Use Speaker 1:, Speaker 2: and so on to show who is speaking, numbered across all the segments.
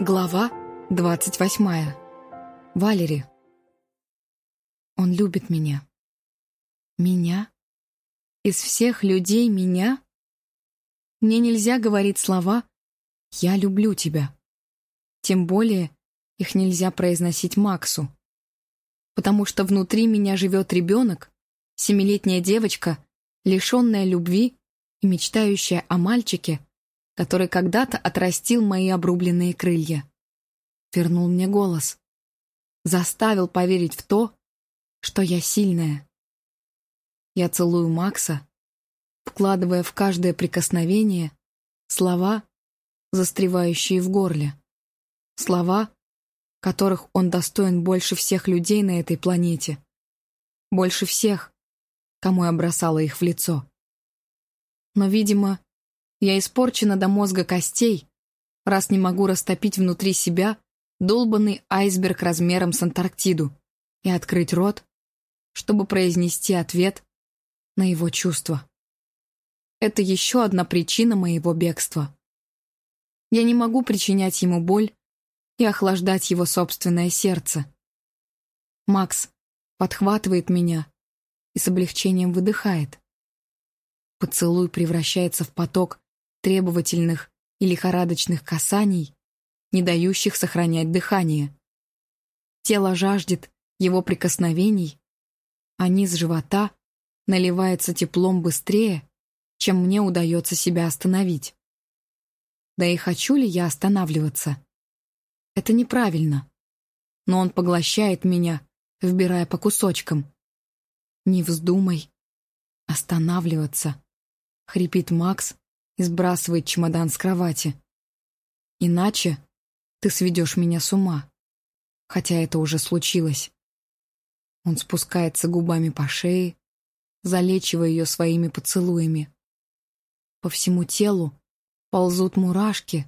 Speaker 1: Глава 28. Валери. Он любит меня. Меня? Из всех людей меня? Мне нельзя говорить слова «я люблю тебя». Тем более их нельзя произносить Максу. Потому что внутри меня живет ребенок, семилетняя девочка, лишенная любви и мечтающая о мальчике, который когда-то отрастил мои обрубленные крылья. Вернул мне голос. Заставил поверить в то, что я сильная. Я целую Макса, вкладывая в каждое прикосновение слова, застревающие в горле. Слова, которых он достоин больше всех людей на этой планете. Больше всех, кому я бросала их в лицо. Но, видимо, я испорчена до мозга костей, раз не могу растопить внутри себя долбанный айсберг размером с Антарктиду и открыть рот, чтобы произнести ответ на его чувства. Это еще одна причина моего бегства. Я не могу причинять ему боль и охлаждать его собственное сердце. Макс подхватывает меня и с облегчением выдыхает. Поцелуй превращается в поток требовательных и лихорадочных касаний, не дающих сохранять дыхание. Тело жаждет его прикосновений, а низ живота наливается теплом быстрее, чем мне удается себя остановить. Да и хочу ли я останавливаться? Это неправильно. Но он поглощает меня, вбирая по кусочкам. «Не вздумай останавливаться», — хрипит Макс, и сбрасывает чемодан с кровати. Иначе ты сведешь меня с ума, хотя это уже случилось. Он спускается губами по шее, залечивая ее своими поцелуями. По всему телу ползут мурашки,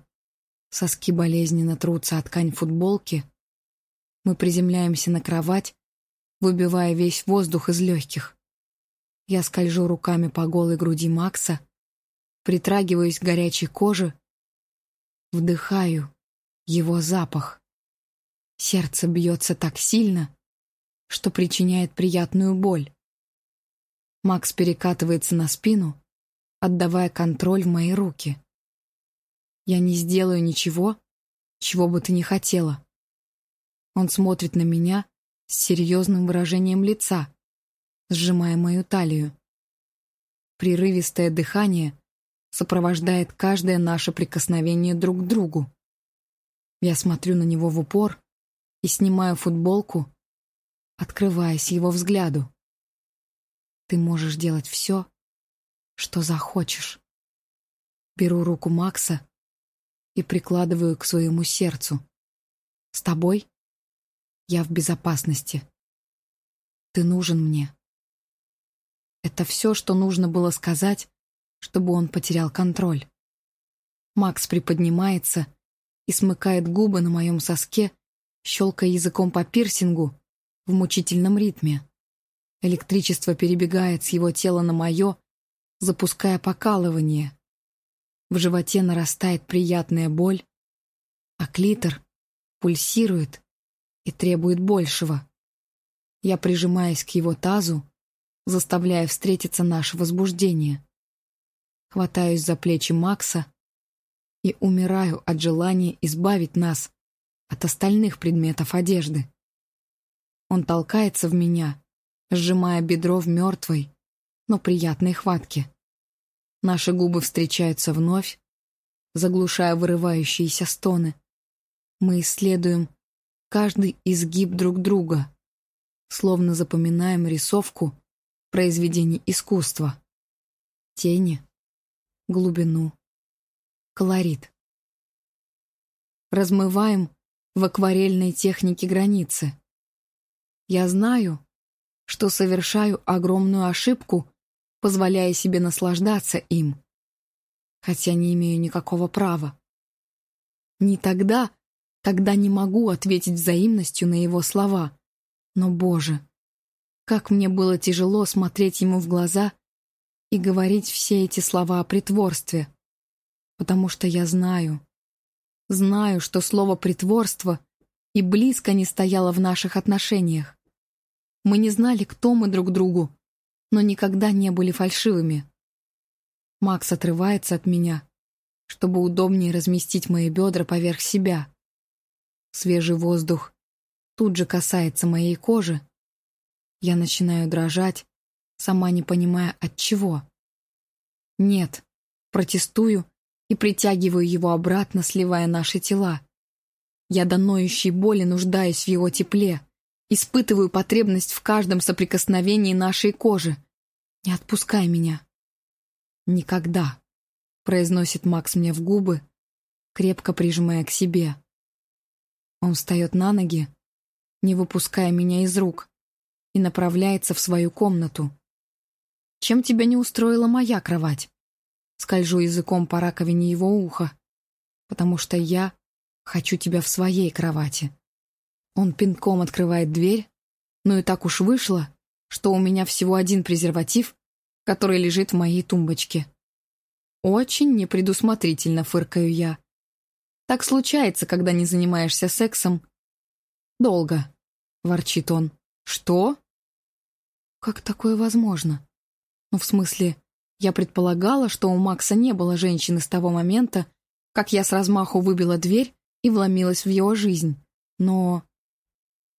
Speaker 1: соски болезненно трутся от ткань футболки. Мы приземляемся на кровать, выбивая весь воздух из легких. Я скольжу руками по голой груди Макса, притрагиваюсь к горячей коже, вдыхаю его запах. Сердце бьется так сильно, что причиняет приятную боль. Макс перекатывается на спину, отдавая контроль в мои руки. Я не сделаю ничего, чего бы ты ни хотела. Он смотрит на меня с серьезным выражением лица, сжимая мою талию. Прерывистое дыхание сопровождает каждое наше прикосновение друг к другу. Я смотрю на него в упор и снимаю футболку, открываясь его взгляду. Ты можешь делать все, что захочешь. Беру руку Макса и прикладываю к своему сердцу. С тобой я в безопасности. Ты нужен мне. Это все, что нужно было сказать, чтобы он потерял контроль. Макс приподнимается и смыкает губы на моем соске, щелкая языком по пирсингу в мучительном ритме. Электричество перебегает с его тела на мое, запуская покалывание. В животе нарастает приятная боль, а клитор пульсирует и требует большего. Я прижимаюсь к его тазу, заставляя встретиться наше возбуждение хватаюсь за плечи Макса и умираю от желания избавить нас от остальных предметов одежды. Он толкается в меня, сжимая бедро в мертвой, но приятной хватке. Наши губы встречаются вновь, заглушая вырывающиеся стоны. Мы исследуем каждый изгиб друг друга, словно запоминаем рисовку произведений искусства. Тени, глубину, колорит. Размываем в акварельной технике границы. Я знаю, что совершаю огромную ошибку, позволяя себе наслаждаться им, хотя не имею никакого права. Не тогда, когда не могу ответить взаимностью на его слова, но, Боже, как мне было тяжело смотреть ему в глаза и говорить все эти слова о притворстве, потому что я знаю, Знаю, что слово «притворство» и близко не стояло в наших отношениях. Мы не знали, кто мы друг другу, но никогда не были фальшивыми. Макс отрывается от меня, чтобы удобнее разместить мои бедра поверх себя. Свежий воздух тут же касается моей кожи. Я начинаю дрожать, сама не понимая от чего. Нет, протестую и притягиваю его обратно, сливая наши тела. Я до ноющей боли нуждаюсь в его тепле, испытываю потребность в каждом соприкосновении нашей кожи. Не отпускай меня. Никогда, произносит Макс мне в губы, крепко прижимая к себе. Он встает на ноги, не выпуская меня из рук, и направляется в свою комнату. Чем тебя не устроила моя кровать? Скольжу языком по раковине его уха, потому что я хочу тебя в своей кровати. Он пинком открывает дверь, но и так уж вышло, что у меня всего один презерватив, который лежит в моей тумбочке. Очень непредусмотрительно фыркаю я. Так случается, когда не занимаешься сексом. Долго, ворчит он. Что? Как такое возможно? Ну, в смысле, я предполагала, что у Макса не было женщины с того момента, как я с размаху выбила дверь и вломилась в его жизнь. Но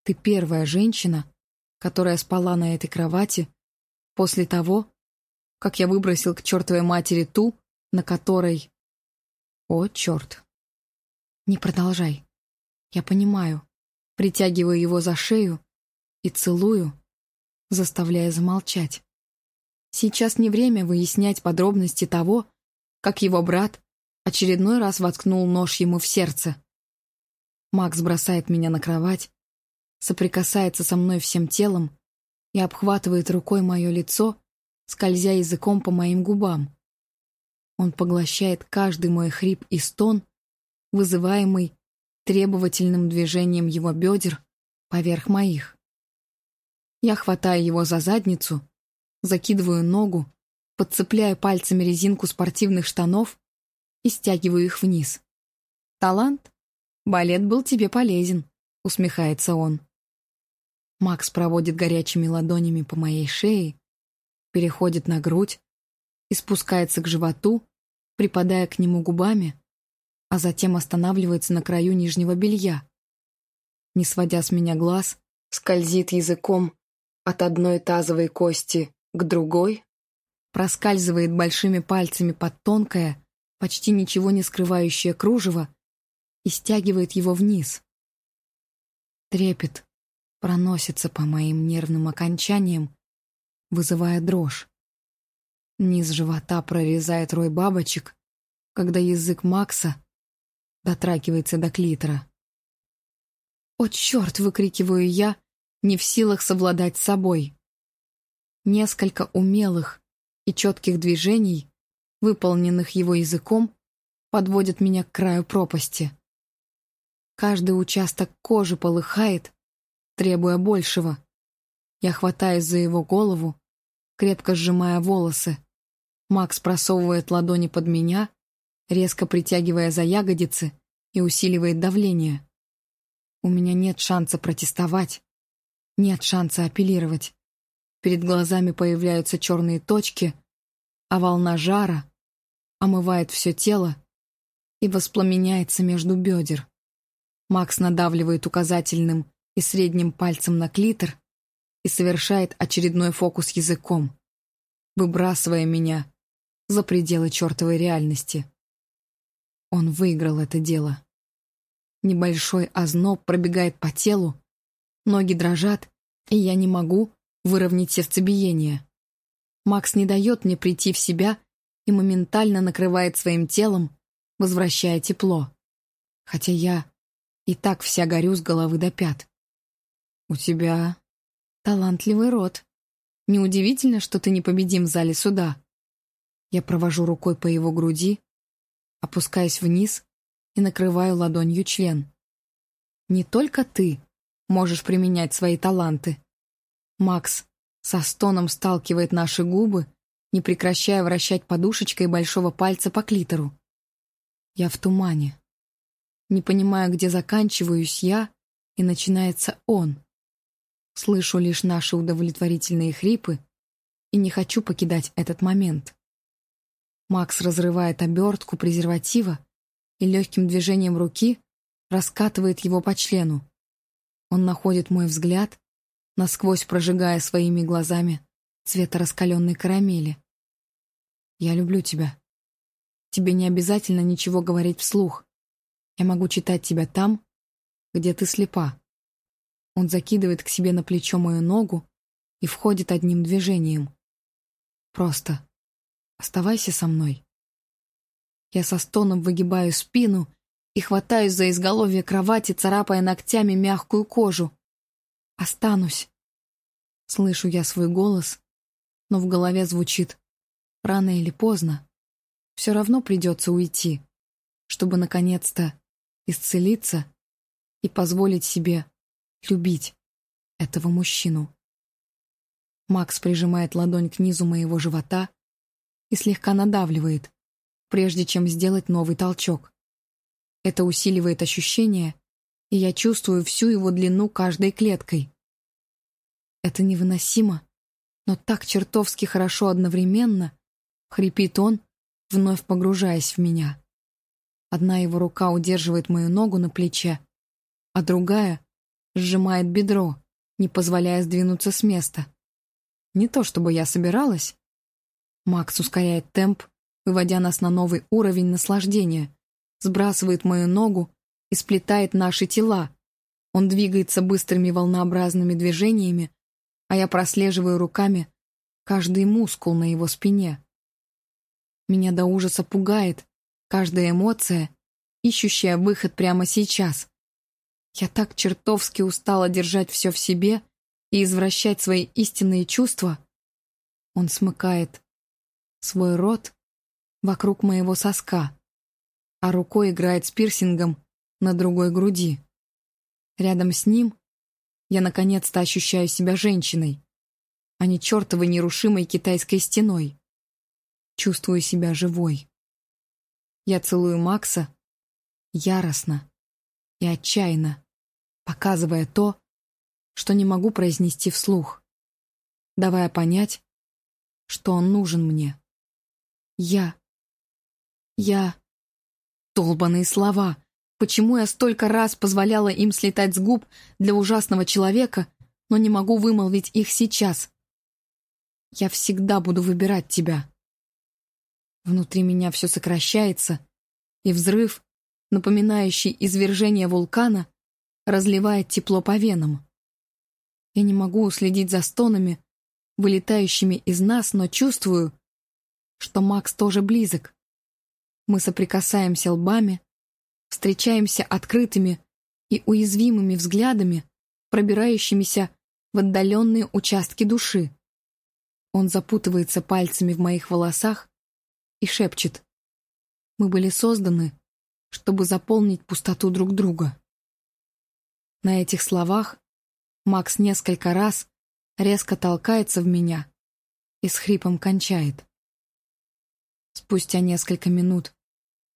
Speaker 1: ты первая женщина, которая спала на этой кровати после того, как я выбросил к чертовой матери ту, на которой... О, черт. Не продолжай. Я понимаю. Притягиваю его за шею и целую, заставляя замолчать. Сейчас не время выяснять подробности того, как его брат очередной раз воткнул нож ему в сердце. Макс бросает меня на кровать, соприкасается со мной всем телом и обхватывает рукой мое лицо, скользя языком по моим губам. Он поглощает каждый мой хрип и стон, вызываемый требовательным движением его бедер поверх моих. Я хватаю его за задницу закидываю ногу, подцепляю пальцами резинку спортивных штанов и стягиваю их вниз. «Талант? Балет был тебе полезен», — усмехается он. Макс проводит горячими ладонями по моей шее, переходит на грудь и спускается к животу, припадая к нему губами, а затем останавливается на краю нижнего белья. Не сводя с меня глаз, скользит языком от одной тазовой кости к другой, проскальзывает большими пальцами под тонкое, почти ничего не скрывающее кружево и стягивает его вниз. Трепет проносится по моим нервным окончаниям, вызывая дрожь. Низ живота прорезает рой бабочек, когда язык Макса дотрагивается до клитора. «О, черт!» — выкрикиваю я, не в силах совладать с собой. Несколько умелых и четких движений, выполненных его языком, подводят меня к краю пропасти. Каждый участок кожи полыхает, требуя большего. Я хватаюсь за его голову, крепко сжимая волосы. Макс просовывает ладони под меня, резко притягивая за ягодицы и усиливает давление. У меня нет шанса протестовать, нет шанса апеллировать. Перед глазами появляются черные точки, а волна жара омывает все тело и воспламеняется между бедер. Макс надавливает указательным и средним пальцем на клитор и совершает очередной фокус языком, выбрасывая меня за пределы чертовой реальности. Он выиграл это дело. Небольшой озноб пробегает по телу, ноги дрожат, и я не могу выровнять сердцебиение. Макс не дает мне прийти в себя и моментально накрывает своим телом, возвращая тепло. Хотя я и так вся горю с головы до пят. «У тебя талантливый рот. Неудивительно, что ты непобедим в зале суда». Я провожу рукой по его груди, опускаясь вниз и накрываю ладонью член. «Не только ты можешь применять свои таланты. Макс со стоном сталкивает наши губы, не прекращая вращать подушечкой большого пальца по клитору. Я в тумане. Не понимаю, где заканчиваюсь я, и начинается он. Слышу лишь наши удовлетворительные хрипы и не хочу покидать этот момент. Макс разрывает обертку презерватива и легким движением руки раскатывает его по члену. Он находит мой взгляд, насквозь прожигая своими глазами цвета раскаленной карамели. «Я люблю тебя. Тебе не обязательно ничего говорить вслух. Я могу читать тебя там, где ты слепа». Он закидывает к себе на плечо мою ногу и входит одним движением. «Просто оставайся со мной». Я со стоном выгибаю спину и хватаюсь за изголовье кровати, царапая ногтями мягкую кожу. «Останусь». Слышу я свой голос, но в голове звучит «рано или поздно». Все равно придется уйти, чтобы наконец-то исцелиться и позволить себе любить этого мужчину. Макс прижимает ладонь к низу моего живота и слегка надавливает, прежде чем сделать новый толчок. Это усиливает ощущение, и я чувствую всю его длину каждой клеткой. Это невыносимо, но так чертовски хорошо одновременно, хрипит он, вновь погружаясь в меня. Одна его рука удерживает мою ногу на плече, а другая сжимает бедро, не позволяя сдвинуться с места. Не то чтобы я собиралась. Макс ускоряет темп, выводя нас на новый уровень наслаждения, сбрасывает мою ногу и сплетает наши тела. Он двигается быстрыми волнообразными движениями, а я прослеживаю руками каждый мускул на его спине. Меня до ужаса пугает каждая эмоция, ищущая выход прямо сейчас. Я так чертовски устала держать все в себе и извращать свои истинные чувства. Он смыкает свой рот вокруг моего соска а рукой играет с пирсингом на другой груди. Рядом с ним я наконец-то ощущаю себя женщиной, а не чертовой нерушимой китайской стеной. Чувствую себя живой. Я целую Макса яростно и отчаянно, показывая то, что не могу произнести вслух, давая понять, что он нужен мне. Я... Я... Долбаные слова. Почему я столько раз позволяла им слетать с губ для ужасного человека, но не могу вымолвить их сейчас? Я всегда буду выбирать тебя. Внутри меня все сокращается, и взрыв, напоминающий извержение вулкана, разливает тепло по венам. Я не могу уследить за стонами, вылетающими из нас, но чувствую, что Макс тоже близок. Мы соприкасаемся лбами, встречаемся открытыми и уязвимыми взглядами, пробирающимися в отдаленные участки души. Он запутывается пальцами в моих волосах и шепчет. Мы были созданы, чтобы заполнить пустоту друг друга. На этих словах Макс несколько раз резко толкается в меня и с хрипом кончает. Спустя несколько минут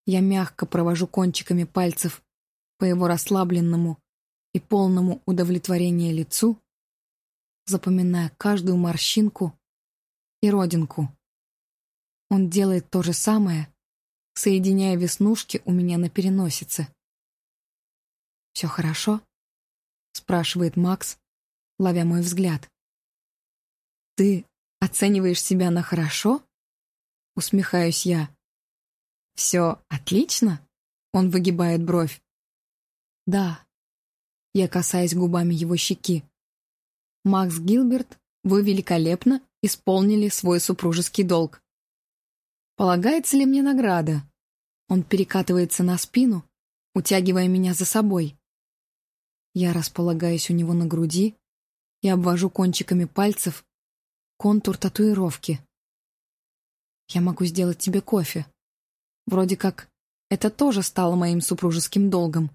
Speaker 1: я мягко провожу кончиками пальцев по его расслабленному и полному удовлетворения лицу, запоминая каждую морщинку и родинку. Он делает то же самое, соединяя веснушки у меня на переносице. «Все хорошо?» — спрашивает Макс, ловя мой взгляд. «Ты оцениваешь себя на хорошо?» Усмехаюсь я. «Все отлично?» Он выгибает бровь. «Да». Я касаюсь губами его щеки. «Макс Гилберт, вы великолепно исполнили свой супружеский долг. Полагается ли мне награда?» Он перекатывается на спину, утягивая меня за собой. Я располагаюсь у него на груди и обвожу кончиками пальцев контур татуировки. Я могу сделать тебе кофе. Вроде как это тоже стало моим супружеским долгом.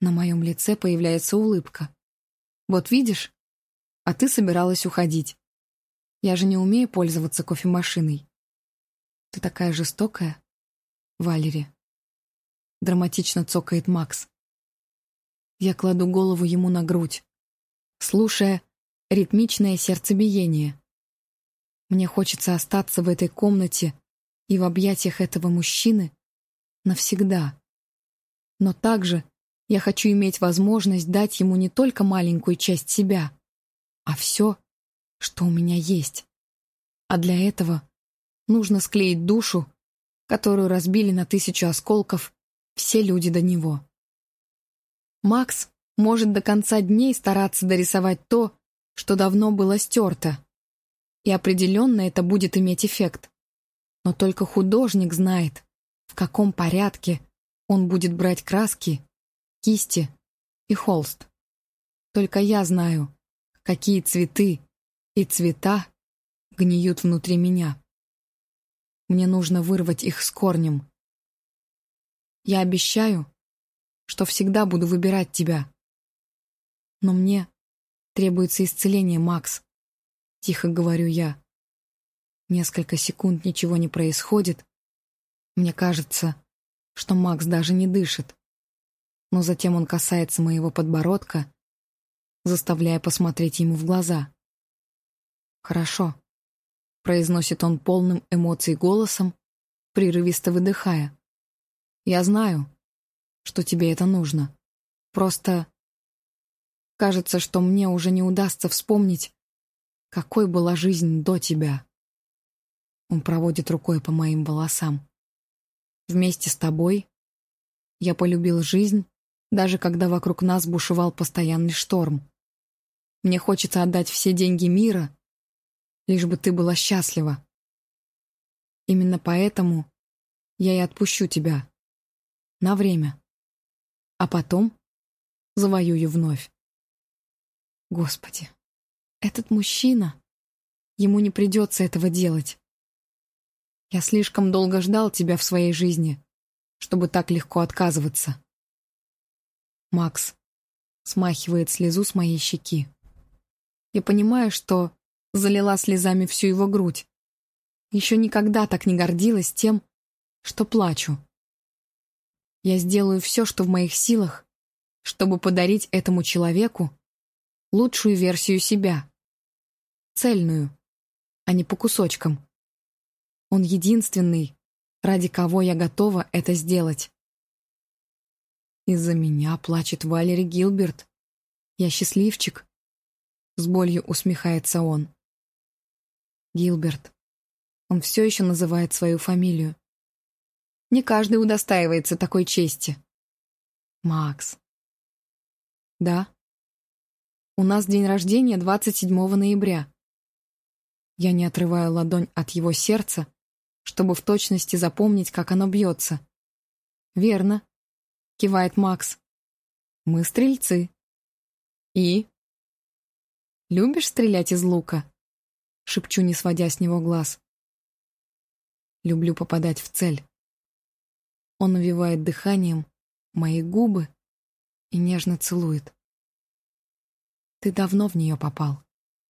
Speaker 1: На моем лице появляется улыбка. Вот видишь? А ты собиралась уходить. Я же не умею пользоваться кофемашиной. Ты такая жестокая, Валери. драматично цокает Макс. Я кладу голову ему на грудь, слушая ритмичное сердцебиение. Мне хочется остаться в этой комнате и в объятиях этого мужчины навсегда. Но также я хочу иметь возможность дать ему не только маленькую часть себя, а все, что у меня есть. А для этого нужно склеить душу, которую разбили на тысячу осколков все люди до него. Макс может до конца дней стараться дорисовать то, что давно было стерто. И определенно это будет иметь эффект. Но только художник знает, в каком порядке он будет брать краски, кисти и холст. Только я знаю, какие цветы и цвета гниют внутри меня. Мне нужно вырвать их с корнем. Я обещаю, что всегда буду выбирать тебя. Но мне требуется исцеление, Макс. Тихо говорю я. Несколько секунд ничего не происходит. Мне кажется, что Макс даже не дышит. Но затем он касается моего подбородка, заставляя посмотреть ему в глаза. «Хорошо», — произносит он полным эмоций голосом, прерывисто выдыхая. «Я знаю, что тебе это нужно. Просто кажется, что мне уже не удастся вспомнить, какой была жизнь до тебя. Он проводит рукой по моим волосам. Вместе с тобой я полюбил жизнь, даже когда вокруг нас бушевал постоянный шторм. Мне хочется отдать все деньги мира, лишь бы ты была счастлива. Именно поэтому я и отпущу тебя. На время а потом завоюю вновь. Господи, этот мужчина, ему не придется этого делать. Я слишком долго ждал тебя в своей жизни, чтобы так легко отказываться. Макс смахивает слезу с моей щеки. Я понимаю, что залила слезами всю его грудь. Еще никогда так не гордилась тем, что плачу. Я сделаю все, что в моих силах, чтобы подарить этому человеку лучшую версию себя. Цельную, а не по кусочкам. Он единственный, ради кого я готова это сделать. Из-за меня плачет Валери Гилберт. Я счастливчик. С болью усмехается он. Гилберт. Он все еще называет свою фамилию. Не каждый удостаивается такой чести. Макс. Да. У нас день рождения 27 ноября. Я не отрываю ладонь от его сердца, чтобы в точности запомнить, как оно бьется. «Верно», — кивает Макс. «Мы стрельцы». «И?» «Любишь стрелять из лука?» — шепчу, не сводя с него глаз. «Люблю попадать в цель». Он навевает дыханием мои губы и нежно целует. Ты давно в нее попал.